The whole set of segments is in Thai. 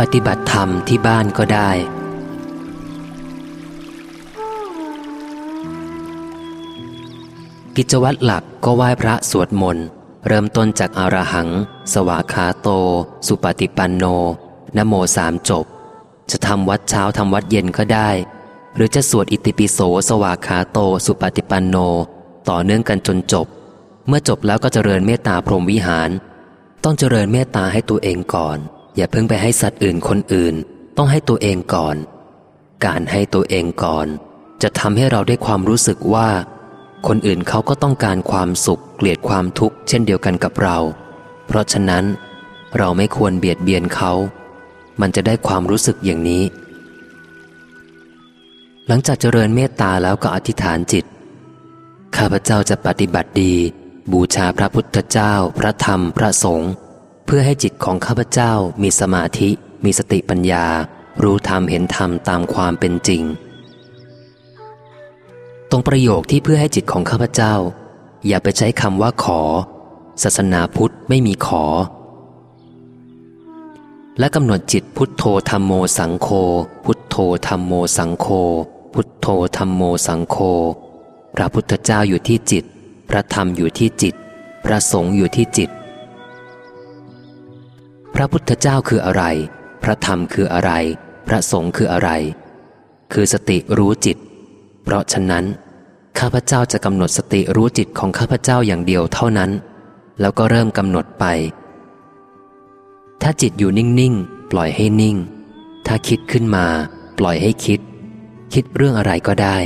ปฏิบัติธรรมที่บ้านก็ได้ กิจวัตรหลักก็ไหว้พระสวดมนต์ เริ่มต้นจากอารหัง สวากขาโต สุปฏิปันโนนโมสามจบ จะทำวัดเช้าทำวัดเย็นก็ได้ หรือจะสวดอิติปิโสสวากขาโต สุปฏิปันโน ต่อเนื่องกันจนจบ เมื่อจบแล้วก็เจริญเมตตาพรหมวิหาร ต้องเจริญเมตตาให้ตัวเองก่อน อย่าเพิ่งไปให้สัตว์อื่นคนอื่น ต้องให้ตัวเองก่อน การให้ตัวเองก่อน จะทำให้เราได้ความรู้สึกว่า คนอื่นเขาก็ต้องการความสุข เกลียดความทุกข์เช่นเดียวกันกับเรา เพราะฉะนั้น เราไม่ควรเบียดเบียนเขา มันจะได้ความรู้สึกอย่างนี้ หลังจากเจริญเมตตาแล้วก็อธิษฐานจิต ข้าพเจ้าจะปฏิบัติดี บูชาพระพุทธเจ้า พระธรรมพระสงฆ์ เพื่อให้จิตของข้าพเจ้ามีสมาธิ มีสติปัญญา รู้ธรรมเห็นธรรมตามความเป็นจริง ตรงประโยคที่เพื่อให้จิตของข้าพเจ้า อย่าไปใช้คำว่าขอ ศาสนาพุทธไม่มีขอ และกำหนดจิตพุทโธธรรมโมสังโฆพุทโธธรรมโมสังโฆพุทโธธรรมโมสังโฆพระพุทธเจ้าอยู่ที่จิต พระธรรมอยู่ที่จิต พระสงฆ์อยู่ที่จิต ระพุทธเจ้าคืออะไร พระธรรมคืออะไร พระสงฆ์คืออะไร คือสติรู้จิต เพราะฉะนั้น ข้าพเจ้าจะกำหนดสติรู้จิตของข้าพเจ้าอย่างเดียวเท่านั้น แล้วก็เริ่มกำหนดไป ถ้าจิตอยู่นิ่ง ๆ ปล่อยให้นิ่ง ถ้าคิดขึ้นมา ปล่อยให้คิด คิดเรื่องอะไรก็ได้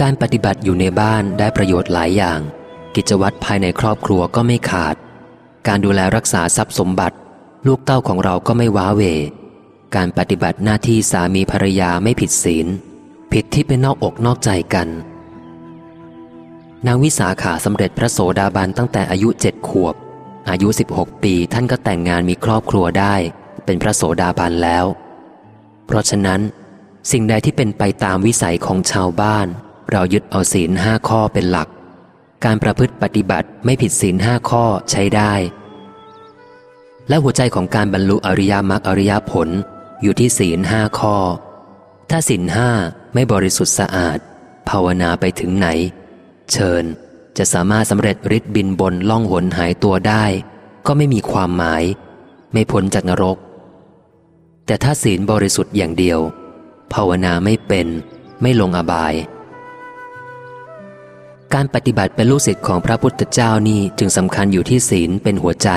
การปฏิบัติอยู่ในบ้านได้ประโยชน์หลายอย่าง กิจวัตรภายในครอบครัวก็ไม่ขาด การดูแลรักษาทรัพย์สมบัติ ลูกเต้าของเราก็ไม่ว้าเหวการปฏิบัติหน้าที่สามีภรรยาไม่ผิดศีล ผิดที่เป็นนอกอกนอกใจกัน นางวิสาขาสำเร็จพระโสดาบันตั้งแต่อายุเจ็ดขวบ อายุ 16 ปีท่านก็แต่งงานมีครอบครัวได้ เป็นพระโสดาบันแล้ว เพราะฉะนั้น สิ่งใดที่เป็นไปตามวิสัยของชาวบ้าน เรายึดเอาศีลห้าข้อเป็นหลัก การประพฤติปฏิบัติไม่ผิดศีลห้าข้อใช้ได้ และหัวใจของการบรรลุอริยมรรคอริยผลอยู่ที่ศีลห้าข้อ ถ้าศีลห้าไม่บริสุทธิ์สะอาด ภาวนาไปถึงไหน เชิญจะสามารถสำเร็จฤทธิ์บินบนล่องหนหายตัวได้ ก็ไม่มีความหมาย ไม่พ้นจากนรก แต่ถ้าศีลบริสุทธิ์อย่างเดียว ภาวนาไม่เป็น ไม่ลงอบาย การปฏิบัติเป็นลูกศิษย์ของพระพุทธเจ้านี่จึงสำคัญอยู่ที่ศีลเป็นหัวใจ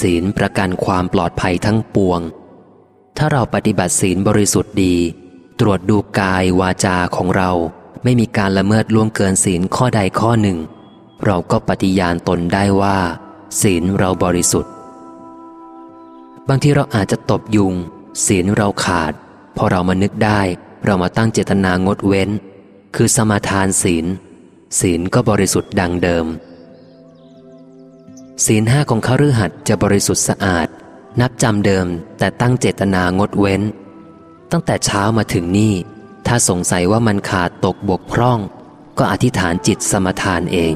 ศีลประกันความปลอดภัยทั้งปวง ถ้าเราปฏิบัติศีลบริสุทธิ์ดี ตรวจดูกายวาจาของเรา ไม่มีการละเมิดล่วงเกินศีลข้อใดข้อหนึ่ง เราก็ปฏิญาณตนได้ว่า ศีลเราบริสุทธิ์ บางทีเราอาจจะตบยุง ศีลเราขาด พอเรามานึกได้ เรามาตั้งเจตนางดเว้น คือสมาทานศีล ศีลก็บริสุทธิ์ดังเดิม ศีลห้าของข้ารือหัสจะบริสุทธิ์สะอาด นับจำเดิมแต่ตั้งเจตนางดเว้น ตั้งแต่เช้ามาถึงนี่ ถ้าสงสัยว่ามันขาดตกบกพร่อง ก็อธิษฐานจิตสมทานเอง